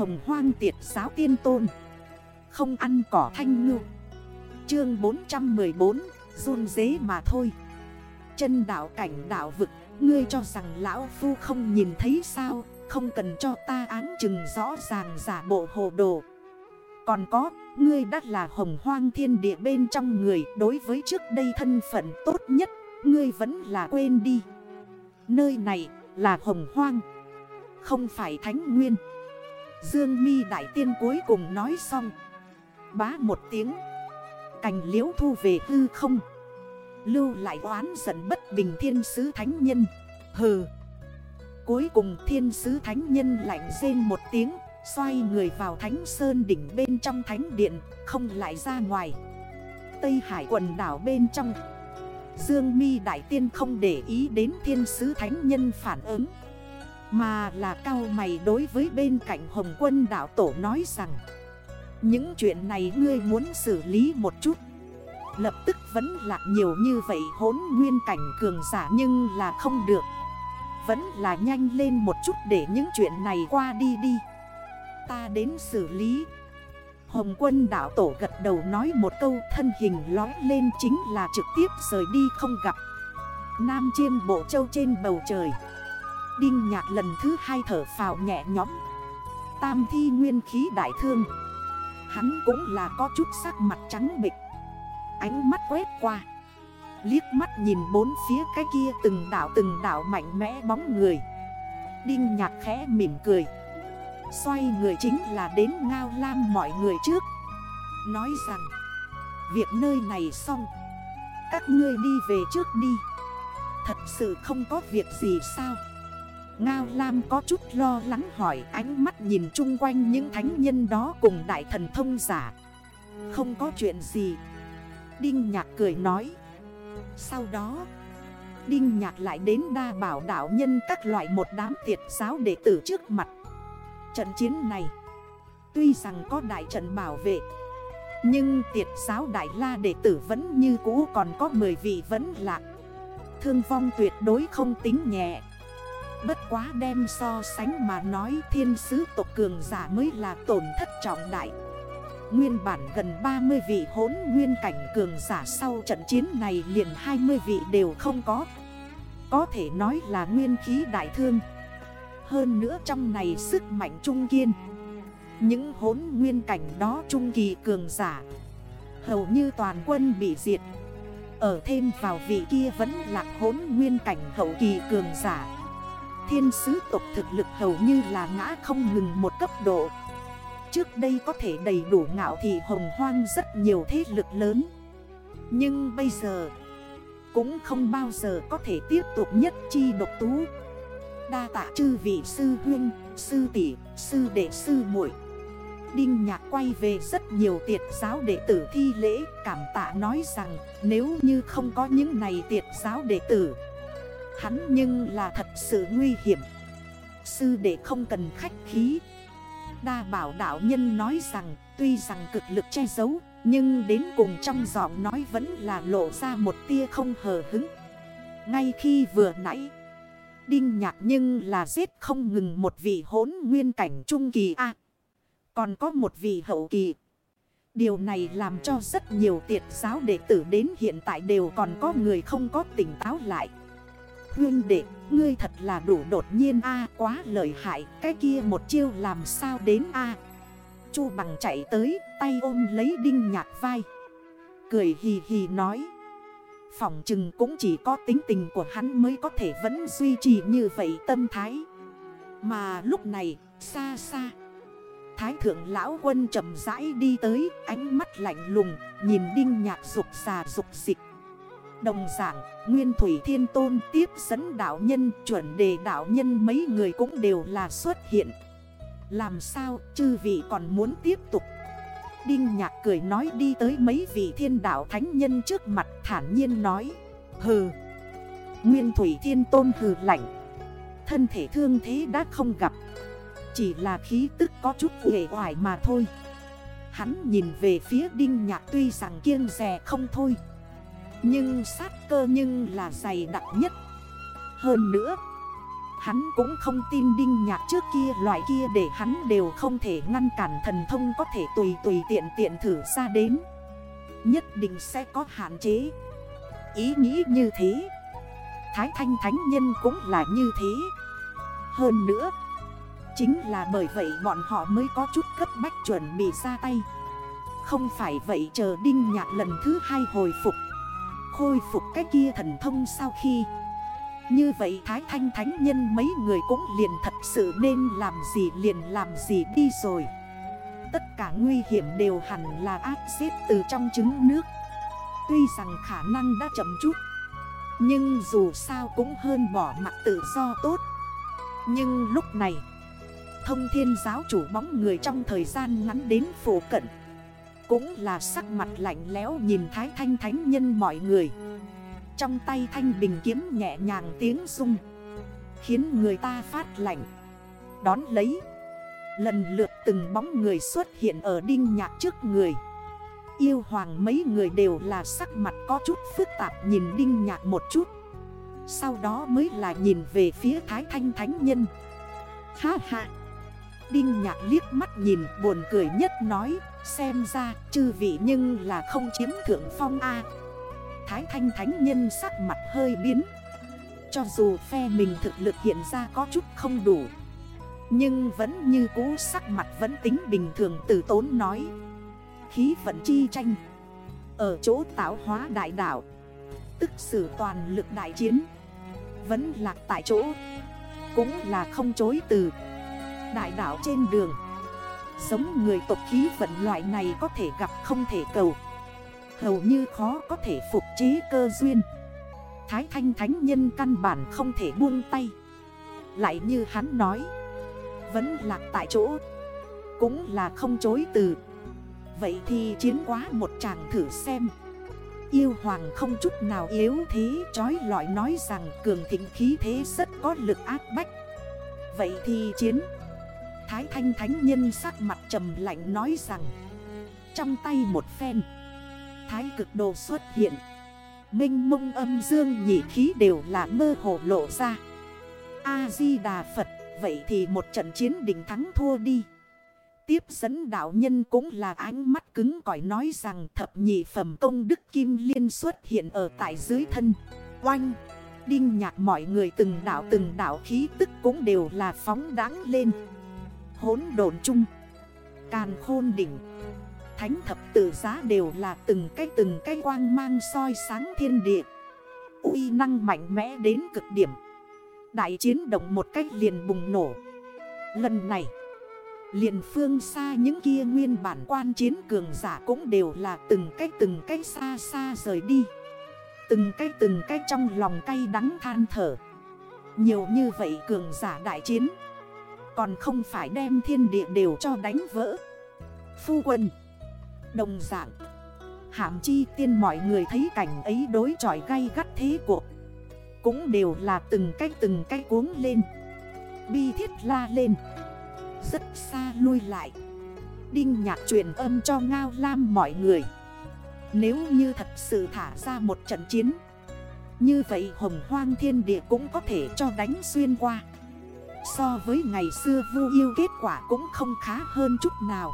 Hồng hoang tiệt giáo tiên tôn. Không ăn cỏ thanh ngư. Chương 414 Run dế mà thôi. Chân đảo cảnh đảo vực, Ngươi cho rằng lão phu không nhìn thấy sao, Không cần cho ta án chừng rõ ràng giả bộ hồ đồ. Còn có, Ngươi đắt là hồng hoang thiên địa bên trong người, Đối với trước đây thân phận tốt nhất, Ngươi vẫn là quên đi. Nơi này là hồng hoang, Không phải thánh nguyên. Dương mi đại tiên cuối cùng nói xong. Bá một tiếng. Cành liễu thu về hư không. Lưu lại oán giận bất bình thiên sứ thánh nhân. Hừ. Cuối cùng thiên sứ thánh nhân lạnh rên một tiếng, Xoay người vào thánh sơn đỉnh bên trong thánh điện, Không lại ra ngoài. Tây hải quần đảo bên trong. Dương mi đại tiên không để ý đến thiên sứ thánh nhân phản ứng. Mà là cao mày đối với bên cạnh hồng quân đảo tổ nói rằng, Những chuyện này ngươi muốn xử lý một chút. Lập tức vẫn lạc nhiều như vậy hốn nguyên cảnh cường giả nhưng là không được. Vẫn là nhanh lên một chút để những chuyện này qua đi đi. Ta đến xử lý. Hồng quân đảo tổ gật đầu nói một câu thân hình lói lên chính là trực tiếp rời đi không gặp. Nam chiêm bộ châu trên bầu trời. Đinh nhạc lần thứ hai thở phào nhẹ nhõm. Tam thi nguyên khí đại thương. Hắn cũng là có chút sắc mặt trắng bịch. Ánh mắt quét qua. Liếc mắt nhìn bốn phía cái kia từng đảo từng đảo mạnh mẽ bóng người. Đinh nhạc khẽ mỉm cười. Xoay người chính là đến ngao lam mọi người trước. Nói rằng, Việc nơi này xong. Các ngươi đi về trước đi. Thật sự không có việc gì sao? Ngao Lam có chút lo lắng hỏi ánh mắt nhìn chung quanh những thánh nhân đó cùng đại thần thông giả. Không có chuyện gì. Đinh Nhạc cười nói. Sau đó, Đinh Nhạc lại đến đa bảo đảo nhân các loại một đám tiệt giáo đệ tử trước mặt. Trận chiến này, Tuy rằng có đại trận bảo vệ, Nhưng tiệt giáo đại la đệ tử vẫn như cũ còn có 10 vị vẫn lạc. Thương vong tuyệt đối không tính nhẹ. Bất quá đem so sánh mà nói thiên sứ tộc cường giả mới là tổn thất trọng đại. Nguyên bản gần 30 vị hốn nguyên cảnh cường giả sau trận chiến này liền 20 vị đều không có. Có thể nói là nguyên khí đại thương. Hơn nữa trong này sức mạnh trung kiên. Những hốn nguyên cảnh đó trung kỳ cường giả, Hầu như toàn quân bị diệt. Ở thêm vào vị kia vẫn là hốn nguyên cảnh hậu kỳ cường giả. Thiên sứ tộc thực lực hầu như là ngã không ngừng một cấp độ. Trước đây có thể đầy đủ ngạo thì hồng hoang rất nhiều thế lực lớn. Nhưng bây giờ Cũng không bao giờ có thể tiếp tục nhất chi độc tú. Đa tạ chư vị sư huynh, sư tỷ, sư đệ sư muội. Đinh nhạc quay về rất nhiều tiệt giáo đệ tử thi lễ Cảm tạ nói rằng nếu như không có những này tiệt giáo đệ tử Hắn nhưng là thật sự nguy hiểm Sư đệ không cần khách khí Đa bảo đạo nhân nói rằng, Tuy rằng cực lực che giấu, Nhưng đến cùng trong giọng nói vẫn là lộ ra một tia không hờ hứng Ngay khi vừa nãy, Đinh nhạc nhưng là giết không ngừng một vị hốn nguyên cảnh trung kỳ A. còn có một vị hậu kỳ. Điều này làm cho rất nhiều tiệt giáo đệ tử đến hiện tại đều còn có người không có tỉnh táo lại. Hương đệ, ngươi thật là đủ đột nhiên A quá lợi hại, cái kia một chiêu làm sao đến A. Chu bằng chạy tới, tay ôm lấy đinh nhạc vai. Cười hì hì nói. Phỏng chừng cũng chỉ có tính tình của hắn mới có thể vẫn duy trì như vậy tâm thái Mà lúc này xa xa Thái thượng lão quân chậm rãi đi tới Ánh mắt lạnh lùng Nhìn đinh nhạc rục xà rục dịch Đồng giảng, Nguyên Thủy Thiên Tôn tiếp dẫn đạo nhân, Chuẩn đề đạo nhân mấy người cũng đều là xuất hiện. Làm sao, chư vị còn muốn tiếp tục? Đinh nhạc cười nói đi tới mấy vị thiên đạo thánh nhân trước mặt thản nhiên nói, Hừ. Nguyên thủy thiên tôn hừ lạnh. Thân thể thương thế đã không gặp. Chỉ là khí tức có chút nghệ hoài mà thôi. Hắn nhìn về phía đinh nhạc tuy rằng kiêng rè không thôi nhưng sát cơ nhưng là dày đặc nhất. Hơn nữa, Hắn cũng không tin đinh nhạc trước kia, loại kia để hắn đều không thể ngăn cản thần thông có thể tùy tùy tiện tiện thử ra đến. Nhất định sẽ có hạn chế. Ý nghĩ như thế, Thái thanh thánh nhân cũng là như thế. Hơn nữa, Chính là bởi vậy bọn họ mới có chút cấp bách chuẩn bị ra tay. Không phải vậy chờ đinh nhạc lần thứ hai hồi phục Khôi phục cái kia thần thông sau khi. Như vậy Thái Thanh Thánh Nhân mấy người cũng liền thật sự nên làm gì liền làm gì đi rồi. Tất cả nguy hiểm đều hẳn là áp xếp từ trong trứng nước. Tuy rằng khả năng đã chậm chút, Nhưng dù sao cũng hơn bỏ mặt tự do tốt. Nhưng lúc này, Thông thiên giáo chủ bóng người trong thời gian ngắn đến phổ cận cũng là sắc mặt lạnh lẽo nhìn thái thanh thánh nhân mọi người. Trong tay thanh bình kiếm nhẹ nhàng tiếng rung, Khiến người ta phát lạnh. Đón lấy, Lần lượt từng bóng người xuất hiện ở đinh nhạc trước người. Yêu hoàng mấy người đều là sắc mặt có chút phức tạp nhìn đinh nhạc một chút. Sau đó mới là nhìn về phía thái thanh thánh nhân. Ha ha! Đinh nhạc liếc mắt nhìn, buồn cười nhất nói, Xem ra, chư vị nhưng là không chiếm thượng phong A. Thái thanh thánh nhân sắc mặt hơi biến. Cho dù phe mình thực lực hiện ra có chút không đủ, Nhưng vẫn như cũ sắc mặt vẫn tính bình thường từ tốn nói. Khí vận chi tranh, Ở chỗ tạo hóa đại đảo Tức sử toàn lực đại chiến, Vẫn lạc tại chỗ, Cũng là không chối từ. Đại đảo trên đường. Giống người tộc khí vận loại này có thể gặp không thể cầu. Hầu như khó có thể phục chế cơ duyên. Thái thanh thánh nhân căn bản không thể buông tay. Lại như hắn nói, Vẫn lạc tại chỗ, Cũng là không chối từ. Vậy thì chiến quá một chàng thử xem. Yêu hoàng không chút nào yếu thế Chói lọi nói rằng cường thịnh khí thế rất có lực áp bách. Vậy thì chiến Thái thanh thánh nhân sắc mặt trầm lạnh nói rằng, Trong tay một phen, Thái cực đồ xuất hiện Minh mông âm dương nhị khí đều là mơ hồ lộ ra A-di-đà Phật, Vậy thì một trận chiến đỉnh thắng thua đi Tiếp dẫn đạo nhân cũng là ánh mắt cứng cỏi nói rằng thập nhị phẩm công đức kim liên xuất hiện ở tại dưới thân. Oanh! Đinh nhạc mọi người từng đảo từng đảo khí tức cũng đều là phóng đáng lên hốn đồn chung. Càn khôn đỉnh. Thánh thập tử giá đều là từng cái từng cái quang mang soi sáng thiên địa. Uy năng mạnh mẽ đến cực điểm. Đại chiến động một cách liền bùng nổ. Lần này, liền phương xa những kia nguyên bản quan chiến cường giả cũng đều là từng cái từng cái xa xa rời đi. Từng cái từng cái trong lòng cay đắng than thở. Nhiều như vậy cường giả đại chiến còn không phải đem thiên địa đều cho đánh vỡ. Phu quân, Đồng dạng. Hàm chi tiên mọi người thấy cảnh ấy đối chọi gay gắt thế cuộc. Cũng đều là từng cái từng cái cuốn lên. Bi thiết la lên. Rất xa lui lại. Đinh nhạc truyền âm cho Ngao Lam mọi người. Nếu như thật sự thả ra một trận chiến, Như vậy hồng hoang thiên địa cũng có thể cho đánh xuyên qua. So với ngày xưa vu yêu kết quả cũng không khá hơn chút nào.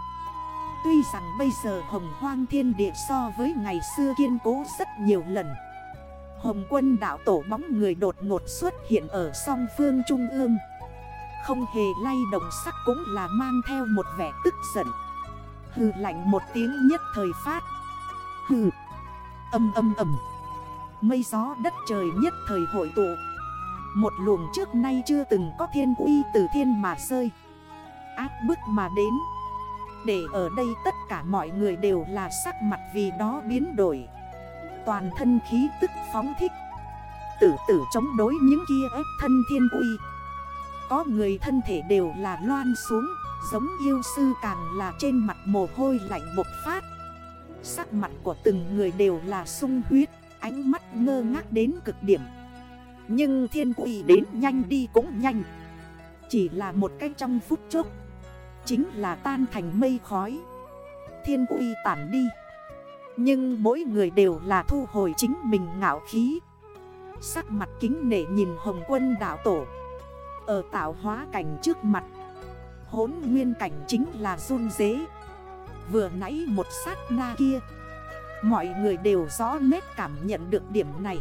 Tuy rằng bây giờ hồng hoang thiên địa so với ngày xưa kiên cố rất nhiều lần. Hồng quân đảo tổ bóng người đột ngột xuất hiện ở song phương trung ương. Không hề lay động sắc cũng là mang theo một vẻ tức giận. Hừ lạnh một tiếng nhất thời phát. Hừ. Âm âm âm, Mây gió đất trời nhất thời hội tụ một luồng trước nay chưa từng có thiên uy từ thiên mà rơi. Áp bức mà đến. Để ở đây tất cả mọi người đều là sắc mặt vì đó biến đổi. Toàn thân khí tức phóng thích. Tử tử chống đối những kia ép thân thiên uy. Có người thân thể đều là loan xuống, Giống yêu sư càng là trên mặt mồ hôi lạnh bột phát. Sắc mặt của từng người đều là sung huyết, Ánh mắt ngơ ngác đến cực điểm nhưng thiên quỷ đến nhanh đi cũng nhanh. Chỉ là một cách trong phút chốc. Chính là tan thành mây khói. Thiên quỷ tản đi. Nhưng mỗi người đều là thu hồi chính mình ngạo khí. Sắc mặt kính nể nhìn hồng quân đảo tổ. Ở tạo hóa cảnh trước mặt. Hốn nguyên cảnh chính là run dế Vừa nãy một sát na kia. Mọi người đều rõ nét cảm nhận được điểm này.